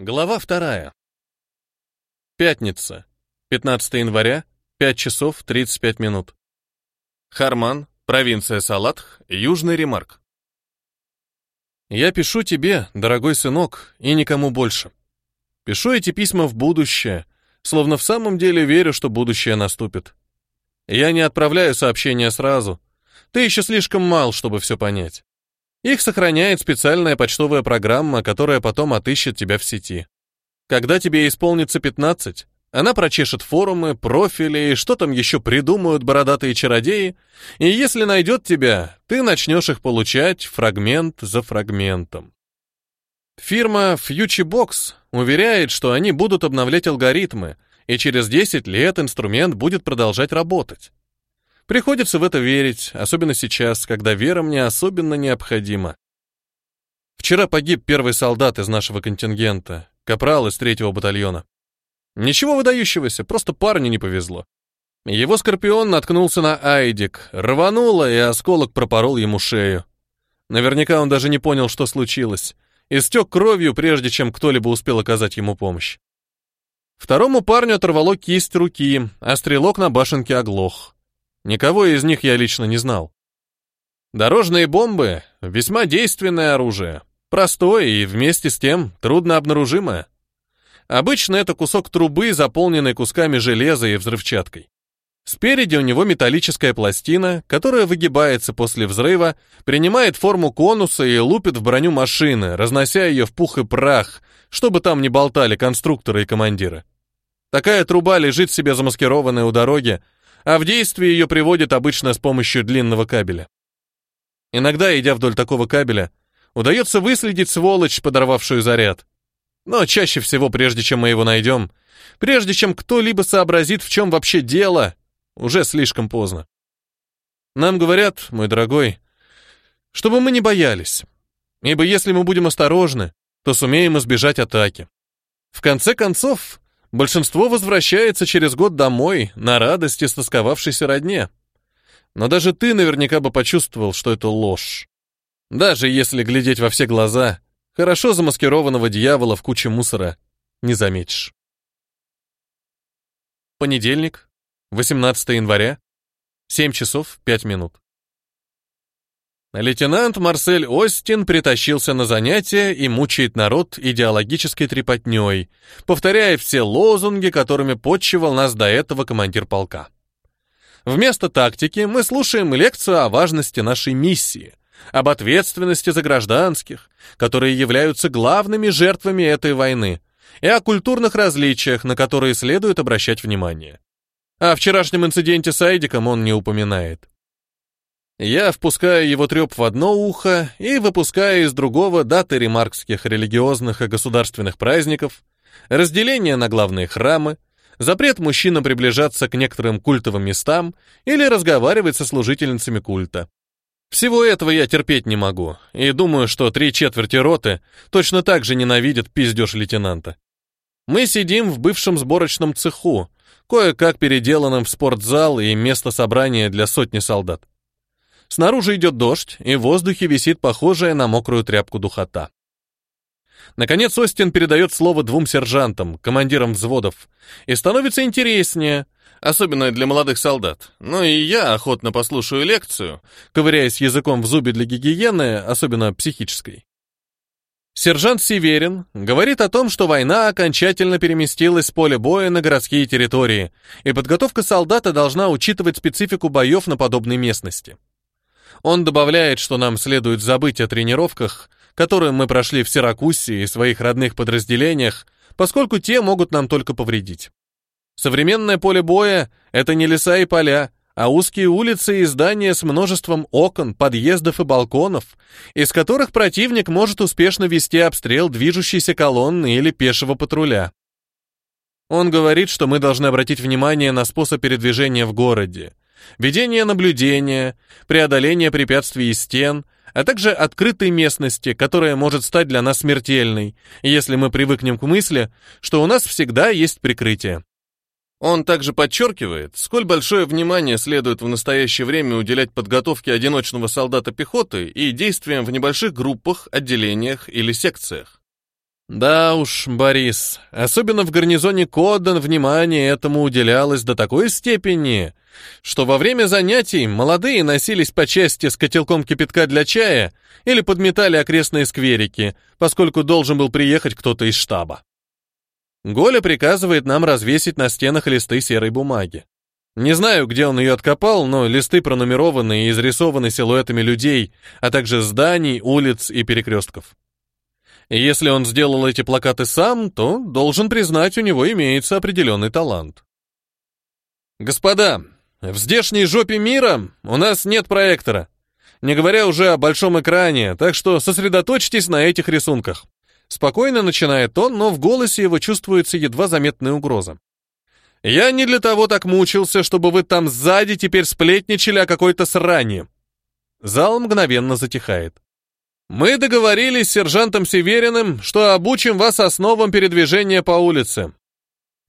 Глава вторая. Пятница. 15 января, 5 часов 35 минут. Харман, провинция Салатх, Южный Ремарк. Я пишу тебе, дорогой сынок, и никому больше. Пишу эти письма в будущее, словно в самом деле верю, что будущее наступит. Я не отправляю сообщения сразу. Ты еще слишком мал, чтобы все понять. Их сохраняет специальная почтовая программа, которая потом отыщет тебя в сети. Когда тебе исполнится 15, она прочешет форумы, профили и что там еще придумают бородатые чародеи, и если найдет тебя, ты начнешь их получать фрагмент за фрагментом. Фирма FutureBox уверяет, что они будут обновлять алгоритмы, и через 10 лет инструмент будет продолжать работать. Приходится в это верить, особенно сейчас, когда вера мне особенно необходима. Вчера погиб первый солдат из нашего контингента, капрал из третьего батальона. Ничего выдающегося, просто парню не повезло. Его скорпион наткнулся на айдик, рвануло, и осколок пропорол ему шею. Наверняка он даже не понял, что случилось. Истек кровью, прежде чем кто-либо успел оказать ему помощь. Второму парню оторвало кисть руки, а стрелок на башенке оглох. Никого из них я лично не знал. Дорожные бомбы — весьма действенное оружие, простое и вместе с тем трудно обнаружимое. Обычно это кусок трубы, заполненный кусками железа и взрывчаткой. Спереди у него металлическая пластина, которая выгибается после взрыва, принимает форму конуса и лупит в броню машины, разнося ее в пух и прах, чтобы там не болтали конструкторы и командиры. Такая труба лежит себе замаскированная у дороги, а в действие ее приводят обычно с помощью длинного кабеля. Иногда, идя вдоль такого кабеля, удается выследить сволочь, подорвавшую заряд. Но чаще всего, прежде чем мы его найдем, прежде чем кто-либо сообразит, в чем вообще дело, уже слишком поздно. Нам говорят, мой дорогой, чтобы мы не боялись, ибо если мы будем осторожны, то сумеем избежать атаки. В конце концов, Большинство возвращается через год домой, на радости стосковавшейся родне. Но даже ты наверняка бы почувствовал, что это ложь. Даже если глядеть во все глаза, хорошо замаскированного дьявола в куче мусора не заметишь. Понедельник, 18 января, 7 часов 5 минут. Лейтенант Марсель Остин притащился на занятия и мучает народ идеологической трепотней, повторяя все лозунги, которыми подчивал нас до этого командир полка. Вместо тактики мы слушаем лекцию о важности нашей миссии, об ответственности за гражданских, которые являются главными жертвами этой войны, и о культурных различиях, на которые следует обращать внимание. О вчерашнем инциденте с Айдиком он не упоминает. Я впускаю его треп в одно ухо и выпускаю из другого даты ремаркских религиозных и государственных праздников, разделение на главные храмы, запрет мужчинам приближаться к некоторым культовым местам или разговаривать со служительницами культа. Всего этого я терпеть не могу, и думаю, что три четверти роты точно так же ненавидят пиздеж лейтенанта. Мы сидим в бывшем сборочном цеху, кое-как переделанном в спортзал и место собрания для сотни солдат. Снаружи идет дождь, и в воздухе висит похожая на мокрую тряпку духота. Наконец Остин передает слово двум сержантам, командирам взводов, и становится интереснее, особенно для молодых солдат. Ну и я охотно послушаю лекцию, ковыряясь языком в зубе для гигиены, особенно психической. Сержант Северин говорит о том, что война окончательно переместилась с поля боя на городские территории, и подготовка солдата должна учитывать специфику боев на подобной местности. Он добавляет, что нам следует забыть о тренировках, которые мы прошли в Сиракусе и своих родных подразделениях, поскольку те могут нам только повредить. Современное поле боя — это не леса и поля, а узкие улицы и здания с множеством окон, подъездов и балконов, из которых противник может успешно вести обстрел движущейся колонны или пешего патруля. Он говорит, что мы должны обратить внимание на способ передвижения в городе, ведение наблюдения, преодоление препятствий и стен, а также открытой местности, которая может стать для нас смертельной, если мы привыкнем к мысли, что у нас всегда есть прикрытие. Он также подчеркивает, сколь большое внимание следует в настоящее время уделять подготовке одиночного солдата пехоты и действиям в небольших группах, отделениях или секциях. Да уж, Борис, особенно в гарнизоне Кодден внимание этому уделялось до такой степени, что во время занятий молодые носились по части с котелком кипятка для чая или подметали окрестные скверики, поскольку должен был приехать кто-то из штаба. Голя приказывает нам развесить на стенах листы серой бумаги. Не знаю, где он ее откопал, но листы пронумерованы и изрисованы силуэтами людей, а также зданий, улиц и перекрестков. Если он сделал эти плакаты сам, то, должен признать, у него имеется определенный талант. Господа, в здешней жопе мира у нас нет проектора. Не говоря уже о большом экране, так что сосредоточьтесь на этих рисунках. Спокойно начинает он, но в голосе его чувствуется едва заметная угроза. Я не для того так мучился, чтобы вы там сзади теперь сплетничали о какой-то сране. Зал мгновенно затихает. Мы договорились с сержантом Севериным, что обучим вас основам передвижения по улице.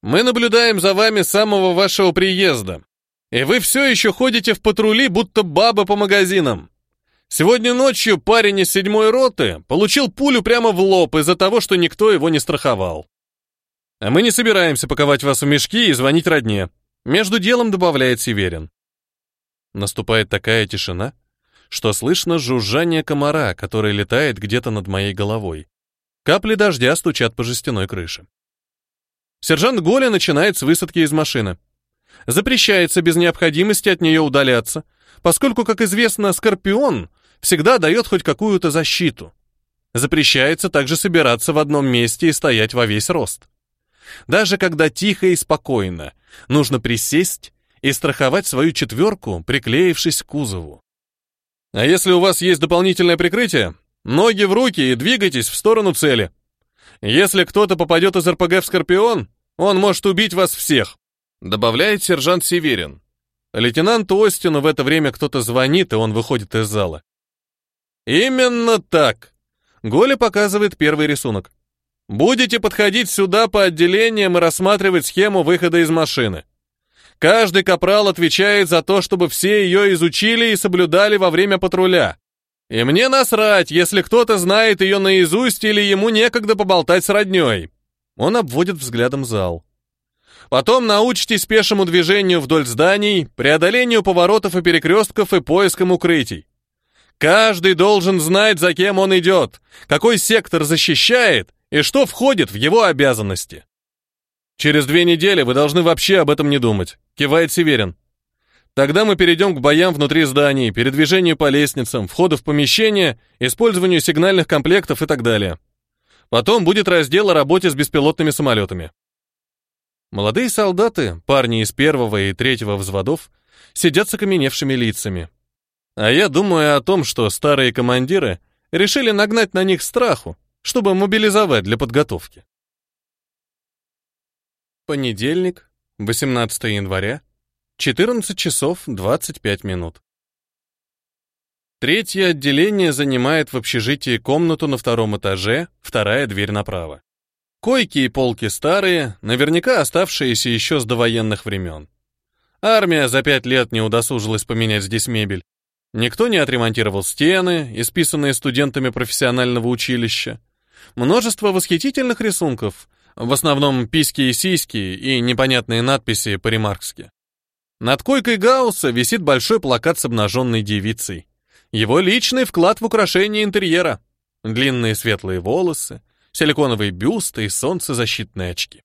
Мы наблюдаем за вами с самого вашего приезда. И вы все еще ходите в патрули, будто баба по магазинам. Сегодня ночью парень из седьмой роты получил пулю прямо в лоб из-за того, что никто его не страховал. А мы не собираемся паковать вас в мешки и звонить родне. Между делом добавляет Северин. Наступает такая тишина, что слышно жужжание комара, который летает где-то над моей головой. Капли дождя стучат по жестяной крыше. Сержант Голя начинает с высадки из машины. Запрещается без необходимости от нее удаляться, поскольку, как известно, скорпион всегда дает хоть какую-то защиту. Запрещается также собираться в одном месте и стоять во весь рост. Даже когда тихо и спокойно, нужно присесть и страховать свою четверку, приклеившись к кузову. А если у вас есть дополнительное прикрытие, ноги в руки и двигайтесь в сторону цели. Если кто-то попадет из РПГ в Скорпион, он может убить вас всех», — добавляет сержант Северин. Лейтенанту Остину в это время кто-то звонит, и он выходит из зала. «Именно так!» — Голи показывает первый рисунок. «Будете подходить сюда по отделениям и рассматривать схему выхода из машины. Каждый капрал отвечает за то, чтобы все ее изучили и соблюдали во время патруля. И мне насрать, если кто-то знает ее наизусть или ему некогда поболтать с родней. Он обводит взглядом зал. Потом научитесь пешему движению вдоль зданий, преодолению поворотов и перекрестков и поискам укрытий. Каждый должен знать, за кем он идет, какой сектор защищает и что входит в его обязанности. Через две недели вы должны вообще об этом не думать, кивает Северин. Тогда мы перейдем к боям внутри зданий, передвижению по лестницам, входу в помещение, использованию сигнальных комплектов и так далее. Потом будет раздел о работе с беспилотными самолетами. Молодые солдаты, парни из первого и третьего взводов, сидят с окаменевшими лицами. А я думаю о том, что старые командиры решили нагнать на них страху, чтобы мобилизовать для подготовки. Понедельник, 18 января, 14 часов 25 минут. Третье отделение занимает в общежитии комнату на втором этаже, вторая дверь направо. Койки и полки старые, наверняка оставшиеся еще с довоенных времен. Армия за пять лет не удосужилась поменять здесь мебель. Никто не отремонтировал стены, исписанные студентами профессионального училища. Множество восхитительных рисунков — в основном письки и сиськи и непонятные надписи по-ремаркски. Над койкой Гаусса висит большой плакат с обнаженной девицей. Его личный вклад в украшение интерьера. Длинные светлые волосы, силиконовые бюсты и солнцезащитные очки.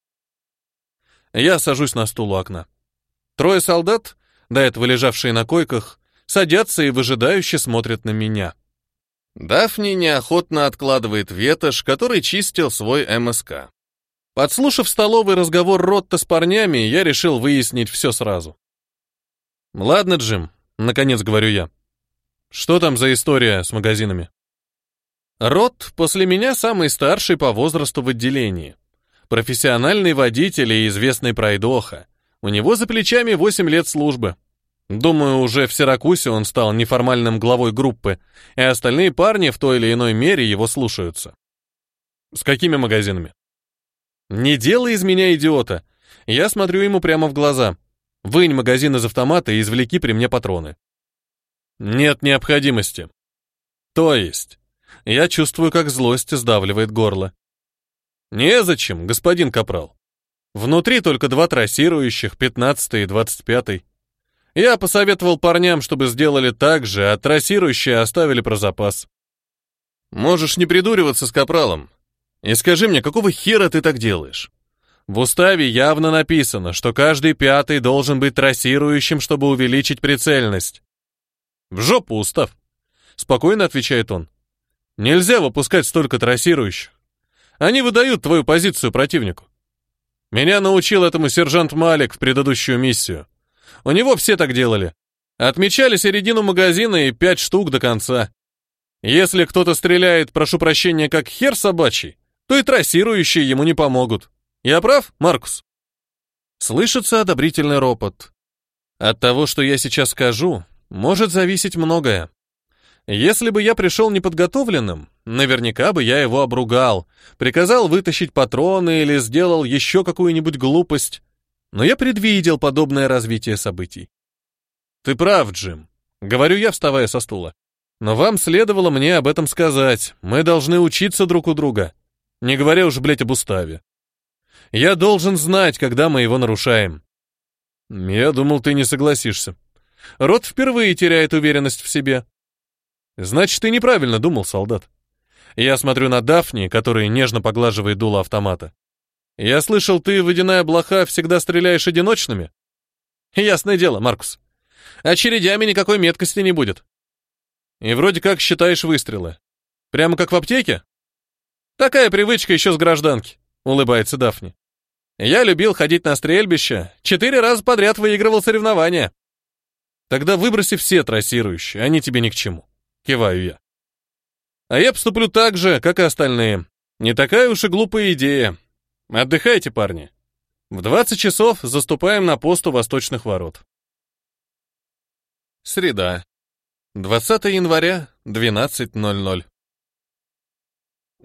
Я сажусь на стул у окна. Трое солдат, до этого лежавшие на койках, садятся и выжидающе смотрят на меня. Дафни неохотно откладывает ветошь, который чистил свой МСК. Подслушав столовый разговор Ротта с парнями, я решил выяснить все сразу. «Ладно, Джим», — наконец говорю я. «Что там за история с магазинами?» Рот после меня самый старший по возрасту в отделении. Профессиональный водитель и известный пройдоха. У него за плечами 8 лет службы. Думаю, уже в Сиракусе он стал неформальным главой группы, и остальные парни в той или иной мере его слушаются. С какими магазинами? Не делай из меня идиота. Я смотрю ему прямо в глаза. Вынь магазин из автомата и извлеки при мне патроны. Нет необходимости. То есть, я чувствую, как злость сдавливает горло. Незачем, господин Капрал. Внутри только два трассирующих, 15 и двадцать пятый. Я посоветовал парням, чтобы сделали так же, а трассирующие оставили про запас. Можешь не придуриваться с Капралом. И скажи мне, какого хера ты так делаешь? В уставе явно написано, что каждый пятый должен быть трассирующим, чтобы увеличить прицельность. В жопу устав, спокойно отвечает он. Нельзя выпускать столько трассирующих. Они выдают твою позицию противнику. Меня научил этому сержант Малик в предыдущую миссию. У него все так делали. Отмечали середину магазина и пять штук до конца. Если кто-то стреляет, прошу прощения, как хер собачий, то и трассирующие ему не помогут. Я прав, Маркус?» Слышится одобрительный ропот. «От того, что я сейчас скажу, может зависеть многое. Если бы я пришел неподготовленным, наверняка бы я его обругал, приказал вытащить патроны или сделал еще какую-нибудь глупость. Но я предвидел подобное развитие событий. «Ты прав, Джим», — говорю я, вставая со стула. «Но вам следовало мне об этом сказать. Мы должны учиться друг у друга. Не говоря уж, блядь, об уставе. Я должен знать, когда мы его нарушаем. Я думал, ты не согласишься. Рот впервые теряет уверенность в себе. Значит, ты неправильно думал, солдат. Я смотрю на Дафни, который нежно поглаживает дуло автомата. Я слышал, ты, водяная блоха, всегда стреляешь одиночными? Ясное дело, Маркус. Очередями никакой меткости не будет. И вроде как считаешь выстрелы. Прямо как в аптеке? Такая привычка еще с гражданки, улыбается Дафни. Я любил ходить на стрельбище, четыре раза подряд выигрывал соревнования. Тогда выброси все трассирующие, они тебе ни к чему. Киваю я. А я поступлю так же, как и остальные. Не такая уж и глупая идея. Отдыхайте, парни. В 20 часов заступаем на пост у восточных ворот. Среда. 20 января, 12.00.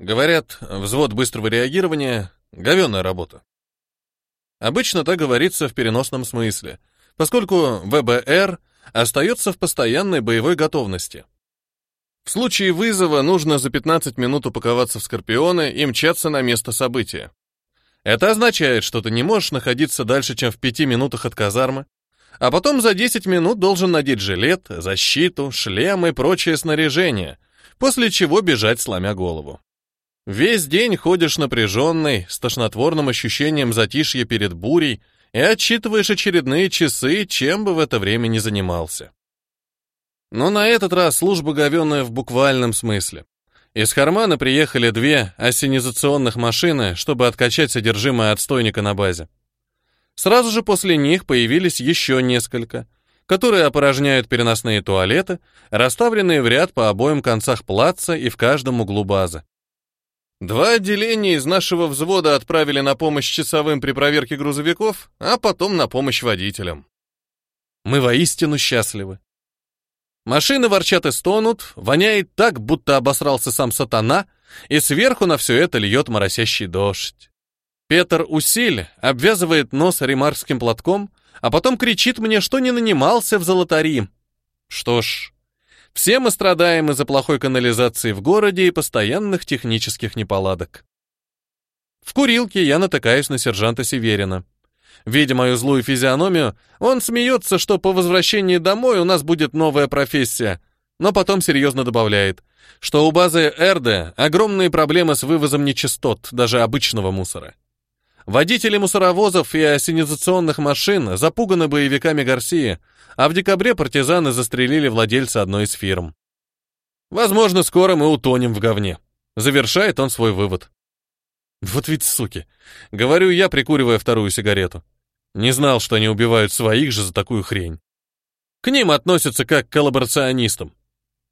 Говорят, взвод быстрого реагирования — говенная работа. Обычно так говорится в переносном смысле, поскольку ВБР остается в постоянной боевой готовности. В случае вызова нужно за 15 минут упаковаться в «Скорпионы» и мчаться на место события. Это означает, что ты не можешь находиться дальше, чем в 5 минутах от казармы, а потом за 10 минут должен надеть жилет, защиту, шлем и прочее снаряжение, после чего бежать, сломя голову. Весь день ходишь напряженный, с тошнотворным ощущением затишья перед бурей, и отчитываешь очередные часы, чем бы в это время ни занимался. Но на этот раз служба говенная в буквальном смысле. Из кармана приехали две ассенизационных машины, чтобы откачать содержимое отстойника на базе. Сразу же после них появились еще несколько, которые опорожняют переносные туалеты, расставленные в ряд по обоим концах плаца и в каждом углу базы. Два отделения из нашего взвода отправили на помощь часовым при проверке грузовиков, а потом на помощь водителям. Мы воистину счастливы. Машины ворчат и стонут, воняет так, будто обосрался сам сатана, и сверху на все это льет моросящий дождь. Петр Усиль обвязывает нос ремарским платком, а потом кричит мне, что не нанимался в золотари. Что ж, все мы страдаем из-за плохой канализации в городе и постоянных технических неполадок. В курилке я натыкаюсь на сержанта Северина. Видя мою злую физиономию, он смеется, что по возвращении домой у нас будет новая профессия, но потом серьезно добавляет, что у базы Эрде огромные проблемы с вывозом нечистот, даже обычного мусора. Водители мусоровозов и ассенизационных машин запуганы боевиками Гарсии, а в декабре партизаны застрелили владельца одной из фирм. Возможно, скоро мы утонем в говне. Завершает он свой вывод. Вот ведь суки. Говорю я, прикуривая вторую сигарету. Не знал, что они убивают своих же за такую хрень. К ним относятся как к коллаборационистам.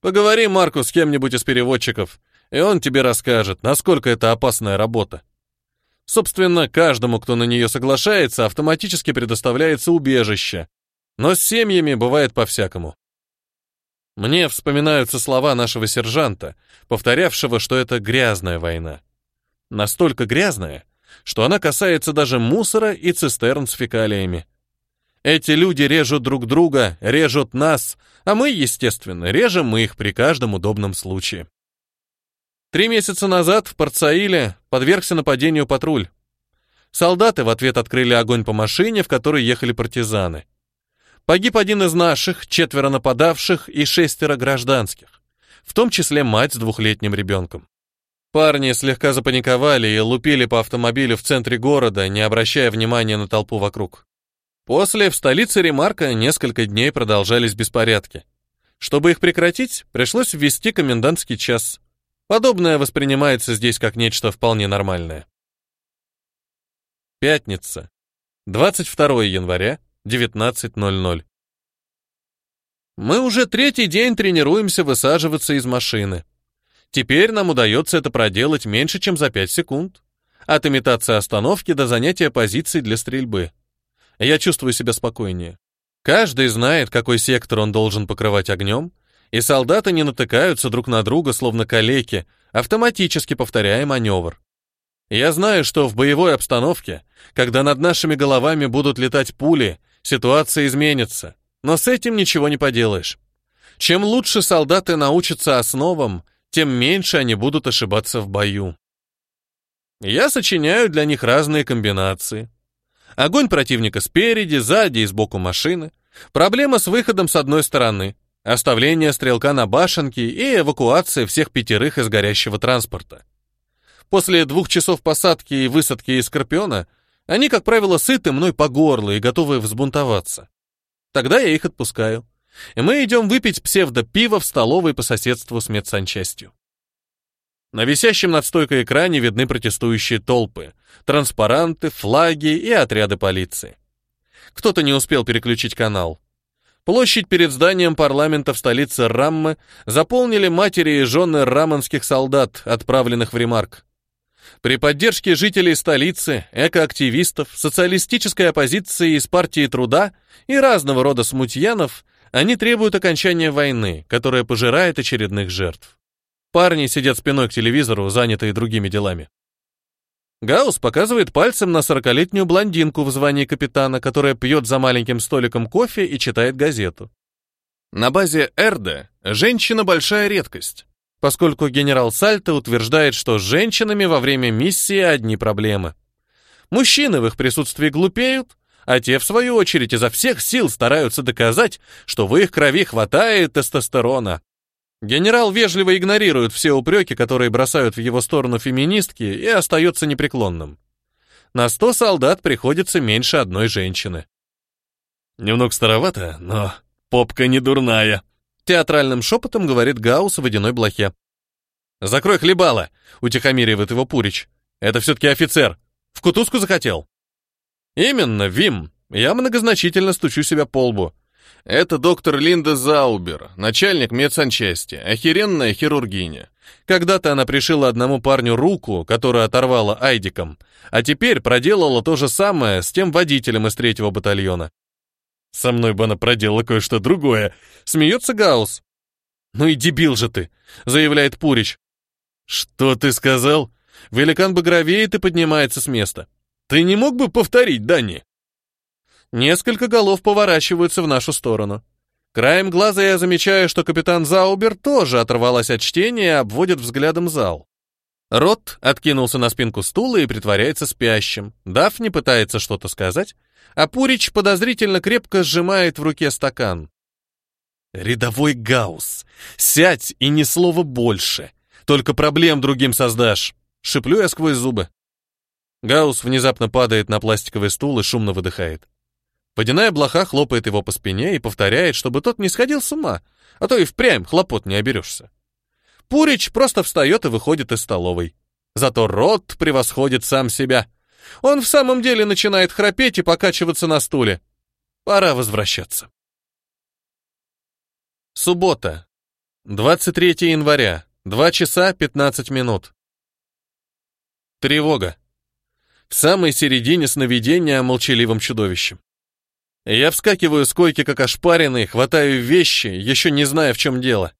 Поговори, Марку, с кем-нибудь из переводчиков, и он тебе расскажет, насколько это опасная работа. Собственно, каждому, кто на нее соглашается, автоматически предоставляется убежище. Но с семьями бывает по-всякому. Мне вспоминаются слова нашего сержанта, повторявшего, что это грязная война. Настолько грязная, что она касается даже мусора и цистерн с фекалиями. Эти люди режут друг друга, режут нас, а мы, естественно, режем их при каждом удобном случае. Три месяца назад в Порцаиле подвергся нападению патруль. Солдаты в ответ открыли огонь по машине, в которой ехали партизаны. Погиб один из наших, четверо нападавших и шестеро гражданских, в том числе мать с двухлетним ребенком. Парни слегка запаниковали и лупили по автомобилю в центре города, не обращая внимания на толпу вокруг. После в столице Ремарка несколько дней продолжались беспорядки. Чтобы их прекратить, пришлось ввести комендантский час – Подобное воспринимается здесь как нечто вполне нормальное. Пятница. 22 января, 19.00. Мы уже третий день тренируемся высаживаться из машины. Теперь нам удается это проделать меньше, чем за 5 секунд. От имитации остановки до занятия позиций для стрельбы. Я чувствую себя спокойнее. Каждый знает, какой сектор он должен покрывать огнем, и солдаты не натыкаются друг на друга, словно калеки, автоматически повторяя маневр. Я знаю, что в боевой обстановке, когда над нашими головами будут летать пули, ситуация изменится, но с этим ничего не поделаешь. Чем лучше солдаты научатся основам, тем меньше они будут ошибаться в бою. Я сочиняю для них разные комбинации. Огонь противника спереди, сзади и сбоку машины. Проблема с выходом с одной стороны — оставление стрелка на башенке и эвакуация всех пятерых из горящего транспорта. После двух часов посадки и высадки из Скорпиона они, как правило, сыты мной по горло и готовы взбунтоваться. Тогда я их отпускаю. И мы идем выпить псевдо-пиво в столовой по соседству с медсанчастью. На висящем над стойкой экране видны протестующие толпы, транспаранты, флаги и отряды полиции. Кто-то не успел переключить канал. Площадь перед зданием парламента в столице Раммы заполнили матери и жены раманских солдат, отправленных в Ремарк. При поддержке жителей столицы, экоактивистов, социалистической оппозиции из партии труда и разного рода смутьянов они требуют окончания войны, которая пожирает очередных жертв. Парни сидят спиной к телевизору, занятые другими делами. Гаус показывает пальцем на сорокалетнюю блондинку в звании капитана, которая пьет за маленьким столиком кофе и читает газету. На базе Эрда женщина большая редкость, поскольку генерал Сальто утверждает, что с женщинами во время миссии одни проблемы. Мужчины в их присутствии глупеют, а те, в свою очередь, изо всех сил стараются доказать, что в их крови хватает тестостерона. Генерал вежливо игнорирует все упреки, которые бросают в его сторону феминистки, и остается непреклонным. На сто солдат приходится меньше одной женщины. Немного старовато, но попка не дурная. Театральным шепотом говорит Гаус в водяной блохе. «Закрой хлебало!» — утихомиривает его Пурич. «Это все-таки офицер. В кутузку захотел?» «Именно, Вим. Я многозначительно стучу себя по лбу. Это доктор Линда Заубер, начальник медсанчасти, охеренная хирургиня. Когда-то она пришила одному парню руку, которую оторвала айдиком, а теперь проделала то же самое с тем водителем из третьего батальона. Со мной бы она проделала кое-что другое. Смеется Гаус. «Ну и дебил же ты!» — заявляет Пурич. «Что ты сказал?» Великан багровеет и поднимается с места. «Ты не мог бы повторить, Дани?» Несколько голов поворачиваются в нашу сторону. Краем глаза я замечаю, что капитан Заубер тоже оторвалась от чтения и обводит взглядом зал. Рот откинулся на спинку стула и притворяется спящим. Дафни пытается что-то сказать, а Пурич подозрительно крепко сжимает в руке стакан. «Рядовой Гаусс, сядь и ни слова больше. Только проблем другим создашь». Шиплю я сквозь зубы. Гаусс внезапно падает на пластиковый стул и шумно выдыхает. Водяная блоха хлопает его по спине и повторяет, чтобы тот не сходил с ума, а то и впрямь хлопот не оберешься. Пурич просто встает и выходит из столовой. Зато рот превосходит сам себя. Он в самом деле начинает храпеть и покачиваться на стуле. Пора возвращаться. Суббота. 23 января. 2 часа 15 минут. Тревога. В самой середине сновидения о молчаливом чудовище. Я вскакиваю с койки, как ошпаренный, хватаю вещи, еще не зная, в чем дело.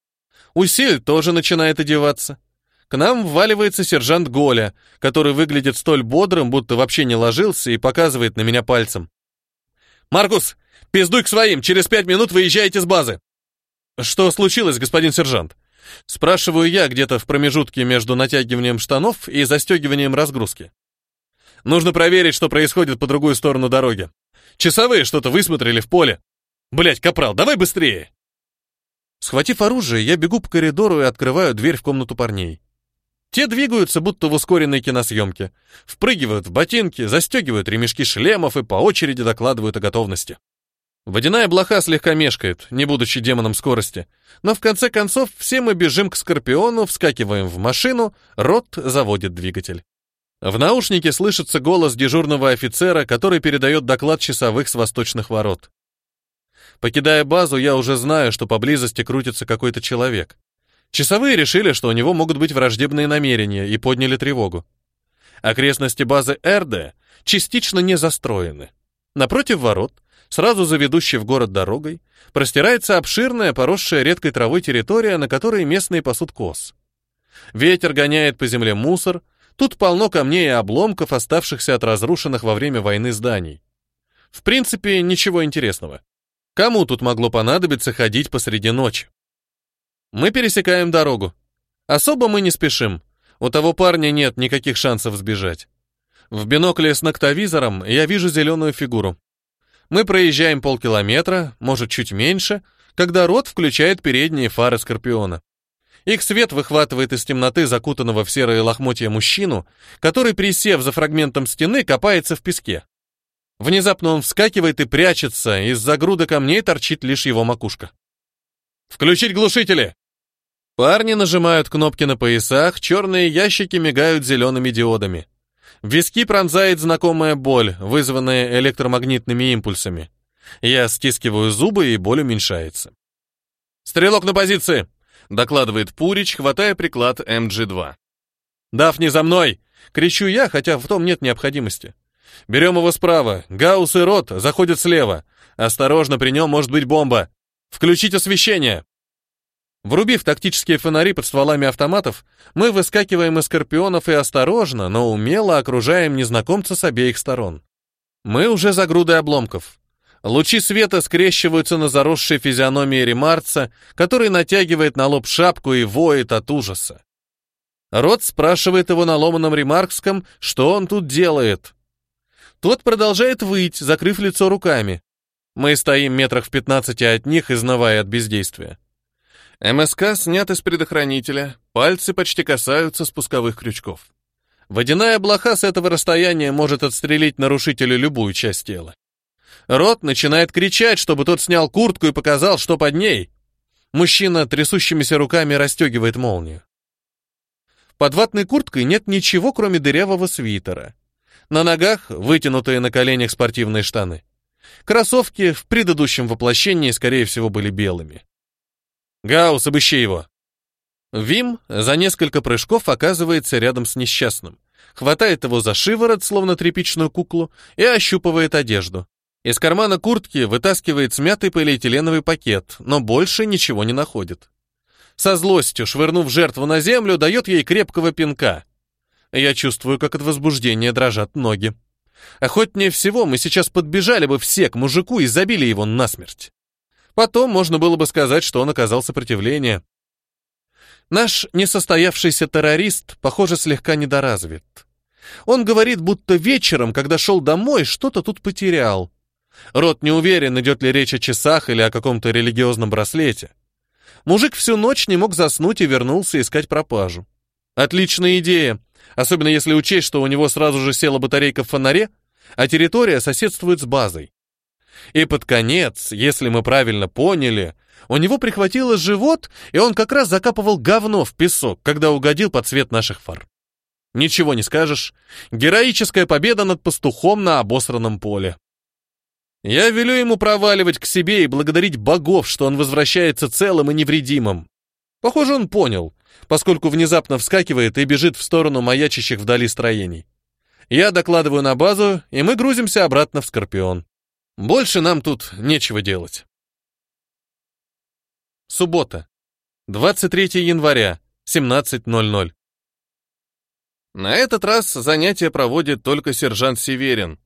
Усиль тоже начинает одеваться. К нам вваливается сержант Голя, который выглядит столь бодрым, будто вообще не ложился, и показывает на меня пальцем. «Маркус, пиздуй к своим, через пять минут выезжаете с базы!» «Что случилось, господин сержант?» Спрашиваю я где-то в промежутке между натягиванием штанов и застегиванием разгрузки. «Нужно проверить, что происходит по другую сторону дороги», Часовые что-то высмотрели в поле. Блять, капрал, давай быстрее!» Схватив оружие, я бегу по коридору и открываю дверь в комнату парней. Те двигаются, будто в ускоренной киносъемке. Впрыгивают в ботинки, застегивают ремешки шлемов и по очереди докладывают о готовности. Водяная блоха слегка мешкает, не будучи демоном скорости. Но в конце концов все мы бежим к Скорпиону, вскакиваем в машину, рот заводит двигатель. В наушнике слышится голос дежурного офицера, который передает доклад часовых с восточных ворот. Покидая базу, я уже знаю, что поблизости крутится какой-то человек. Часовые решили, что у него могут быть враждебные намерения, и подняли тревогу. Окрестности базы Эрде частично не застроены. Напротив ворот, сразу за ведущей в город дорогой, простирается обширная, поросшая редкой травой территория, на которой местные пасут коз. Ветер гоняет по земле мусор, Тут полно камней и обломков, оставшихся от разрушенных во время войны зданий. В принципе, ничего интересного. Кому тут могло понадобиться ходить посреди ночи? Мы пересекаем дорогу. Особо мы не спешим. У того парня нет никаких шансов сбежать. В бинокле с ноктовизором я вижу зеленую фигуру. Мы проезжаем полкилометра, может, чуть меньше, когда рот включает передние фары Скорпиона. Их свет выхватывает из темноты закутанного в серые лохмотья мужчину, который, присев за фрагментом стены, копается в песке. Внезапно он вскакивает и прячется, из-за груда камней торчит лишь его макушка. «Включить глушители!» Парни нажимают кнопки на поясах, черные ящики мигают зелеными диодами. В Виски пронзает знакомая боль, вызванная электромагнитными импульсами. Я стискиваю зубы, и боль уменьшается. «Стрелок на позиции!» докладывает Пурич, хватая приклад МГ-2. Дав не за мной!» — кричу я, хотя в том нет необходимости. «Берем его справа. Гаусс и Рот заходят слева. Осторожно, при нем может быть бомба. Включить освещение!» Врубив тактические фонари под стволами автоматов, мы выскакиваем из скорпионов и осторожно, но умело окружаем незнакомца с обеих сторон. Мы уже за грудой обломков. Лучи света скрещиваются на заросшей физиономии Ремарца, который натягивает на лоб шапку и воет от ужаса. Рот спрашивает его на ломаном ремаркском, что он тут делает. Тот продолжает выть, закрыв лицо руками. Мы стоим метрах в пятнадцати от них, изнавая от бездействия. МСК снят из предохранителя, пальцы почти касаются спусковых крючков. Водяная блоха с этого расстояния может отстрелить нарушителю любую часть тела. Рот начинает кричать, чтобы тот снял куртку и показал, что под ней. Мужчина трясущимися руками расстегивает молнию. Под ватной курткой нет ничего, кроме дырявого свитера. На ногах вытянутые на коленях спортивные штаны. Кроссовки в предыдущем воплощении, скорее всего, были белыми. «Гаусс, обыщи его!» Вим за несколько прыжков оказывается рядом с несчастным, хватает его за шиворот, словно тряпичную куклу, и ощупывает одежду. Из кармана куртки вытаскивает смятый полиэтиленовый пакет, но больше ничего не находит. Со злостью, швырнув жертву на землю, дает ей крепкого пинка. Я чувствую, как от возбуждения дрожат ноги. Охотнее всего мы сейчас подбежали бы все к мужику и забили его насмерть. Потом можно было бы сказать, что он оказал сопротивление. Наш несостоявшийся террорист, похоже, слегка недоразвит. Он говорит, будто вечером, когда шел домой, что-то тут потерял. Рот не уверен, идет ли речь о часах или о каком-то религиозном браслете. Мужик всю ночь не мог заснуть и вернулся искать пропажу. Отличная идея, особенно если учесть, что у него сразу же села батарейка в фонаре, а территория соседствует с базой. И под конец, если мы правильно поняли, у него прихватило живот, и он как раз закапывал говно в песок, когда угодил под свет наших фар. Ничего не скажешь. Героическая победа над пастухом на обосранном поле. Я велю ему проваливать к себе и благодарить богов, что он возвращается целым и невредимым. Похоже, он понял, поскольку внезапно вскакивает и бежит в сторону маячащих вдали строений. Я докладываю на базу, и мы грузимся обратно в Скорпион. Больше нам тут нечего делать. Суббота. 23 января, 17.00. На этот раз занятие проводит только сержант Северин,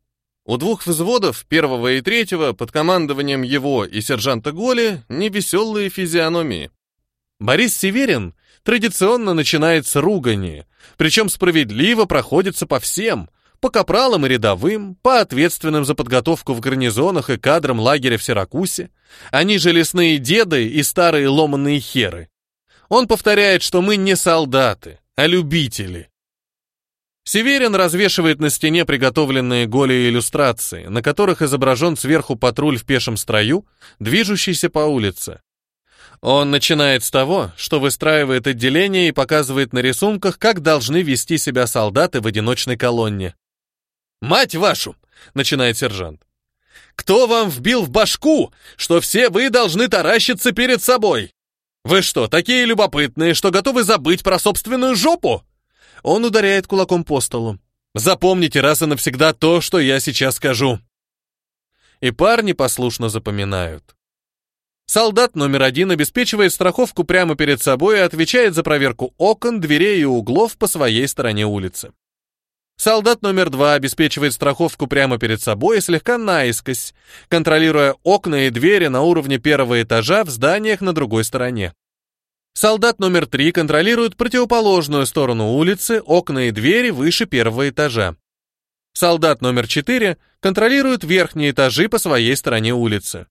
у двух взводов, первого и третьего, под командованием его и сержанта Голи, невеселые физиономии. Борис Северин традиционно начинает с ругани, причем справедливо проходится по всем, по капралам и рядовым, по ответственным за подготовку в гарнизонах и кадрам лагеря в Сиракусе, они же лесные деды и старые ломанные херы. Он повторяет, что мы не солдаты, а любители, Северин развешивает на стене приготовленные голые иллюстрации, на которых изображен сверху патруль в пешем строю, движущийся по улице. Он начинает с того, что выстраивает отделение и показывает на рисунках, как должны вести себя солдаты в одиночной колонне. «Мать вашу!» — начинает сержант. «Кто вам вбил в башку, что все вы должны таращиться перед собой? Вы что, такие любопытные, что готовы забыть про собственную жопу?» Он ударяет кулаком по столу. «Запомните раз и навсегда то, что я сейчас скажу». И парни послушно запоминают. Солдат номер один обеспечивает страховку прямо перед собой и отвечает за проверку окон, дверей и углов по своей стороне улицы. Солдат номер два обеспечивает страховку прямо перед собой и слегка наискось, контролируя окна и двери на уровне первого этажа в зданиях на другой стороне. Солдат номер три контролирует противоположную сторону улицы, окна и двери выше первого этажа. Солдат номер четыре контролирует верхние этажи по своей стороне улицы.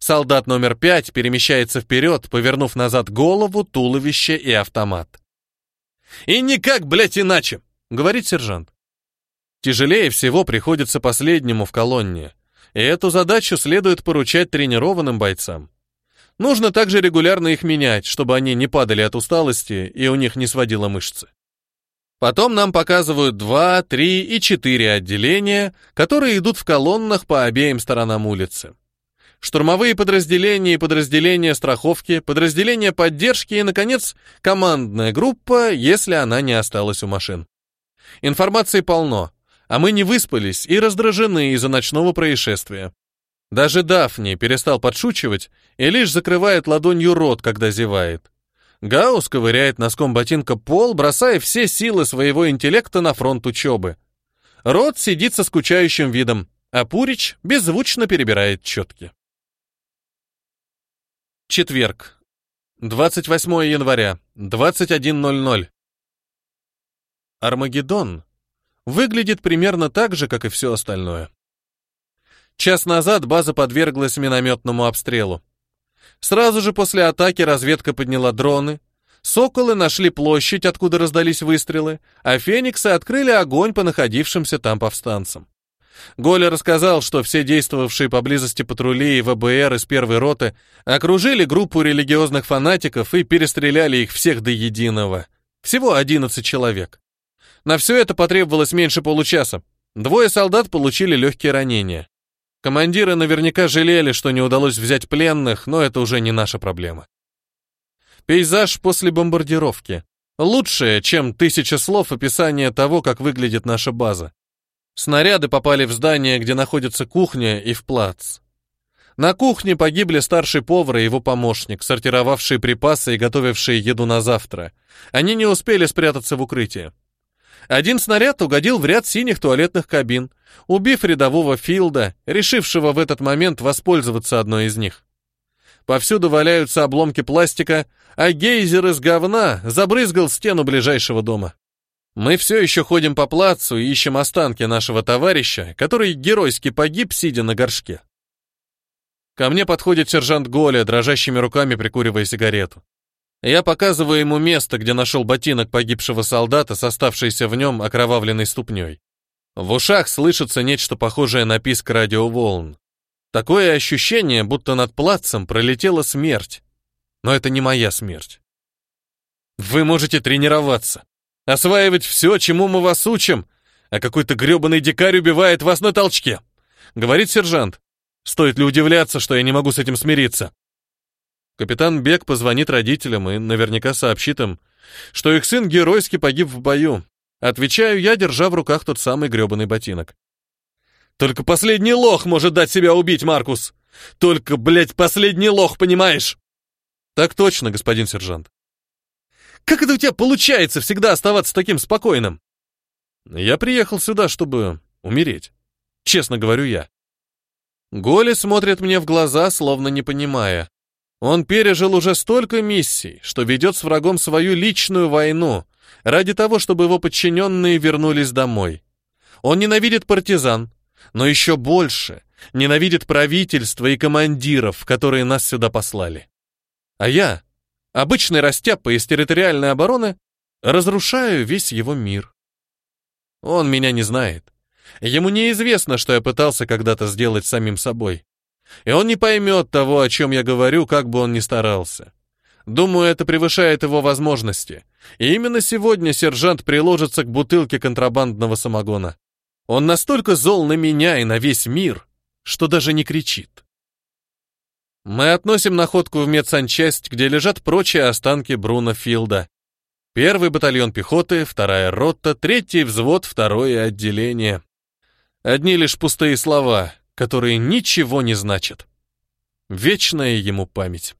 Солдат номер пять перемещается вперед, повернув назад голову, туловище и автомат. «И никак, блядь, иначе!» — говорит сержант. Тяжелее всего приходится последнему в колонне, и эту задачу следует поручать тренированным бойцам. Нужно также регулярно их менять, чтобы они не падали от усталости и у них не сводило мышцы. Потом нам показывают 2, 3 и 4 отделения, которые идут в колоннах по обеим сторонам улицы. Штурмовые подразделения и подразделения страховки, подразделения поддержки и, наконец, командная группа, если она не осталась у машин. Информации полно, а мы не выспались и раздражены из-за ночного происшествия. Даже Дафни перестал подшучивать и лишь закрывает ладонью рот, когда зевает. Гаус ковыряет носком ботинка пол, бросая все силы своего интеллекта на фронт учебы. Рот сидит со скучающим видом, а Пурич беззвучно перебирает четки. Четверг. 28 января, 21.00. Армагеддон выглядит примерно так же, как и все остальное. Час назад база подверглась минометному обстрелу. Сразу же после атаки разведка подняла дроны. Соколы нашли площадь, откуда раздались выстрелы, а фениксы открыли огонь по находившимся там повстанцам. Голя рассказал, что все действовавшие поблизости патрули и ВБР из первой роты окружили группу религиозных фанатиков и перестреляли их всех до единого. Всего 11 человек. На все это потребовалось меньше получаса. Двое солдат получили легкие ранения. Командиры наверняка жалели, что не удалось взять пленных, но это уже не наша проблема. Пейзаж после бомбардировки. Лучшее, чем тысяча слов описания того, как выглядит наша база. Снаряды попали в здание, где находится кухня, и в плац. На кухне погибли старший повар и его помощник, сортировавшие припасы и готовившие еду на завтра. Они не успели спрятаться в укрытие. Один снаряд угодил в ряд синих туалетных кабин, убив рядового Филда, решившего в этот момент воспользоваться одной из них. Повсюду валяются обломки пластика, а гейзер из говна забрызгал стену ближайшего дома. Мы все еще ходим по плацу и ищем останки нашего товарища, который геройски погиб, сидя на горшке. Ко мне подходит сержант Голя, дрожащими руками прикуривая сигарету. Я показываю ему место, где нашел ботинок погибшего солдата, составшийся в нем окровавленной ступней. В ушах слышится нечто похожее на писк радиоволн. Такое ощущение, будто над плацем пролетела смерть. Но это не моя смерть. Вы можете тренироваться, осваивать все, чему мы вас учим, а какой-то грёбаный дикарь убивает вас на толчке, говорит сержант. Стоит ли удивляться, что я не могу с этим смириться? Капитан Бек позвонит родителям и наверняка сообщит им, что их сын геройски погиб в бою. Отвечаю я, держа в руках тот самый грёбаный ботинок. Только последний лох может дать себя убить, Маркус. Только, блядь, последний лох, понимаешь? Так точно, господин сержант. Как это у тебя получается всегда оставаться таким спокойным? Я приехал сюда, чтобы умереть. Честно говорю я. Голи смотрит мне в глаза, словно не понимая. Он пережил уже столько миссий, что ведет с врагом свою личную войну ради того, чтобы его подчиненные вернулись домой. Он ненавидит партизан, но еще больше ненавидит правительство и командиров, которые нас сюда послали. А я, обычный растяпа из территориальной обороны, разрушаю весь его мир. Он меня не знает. Ему неизвестно, что я пытался когда-то сделать самим собой. И он не поймет того, о чем я говорю, как бы он ни старался. Думаю, это превышает его возможности. И именно сегодня сержант приложится к бутылке контрабандного самогона. Он настолько зол на меня и на весь мир, что даже не кричит. Мы относим находку в медсанчасть, где лежат прочие останки Бруно Филда. Первый батальон пехоты, вторая рота, третий взвод, второе отделение. Одни лишь пустые слова, которые ничего не значат. Вечная ему память.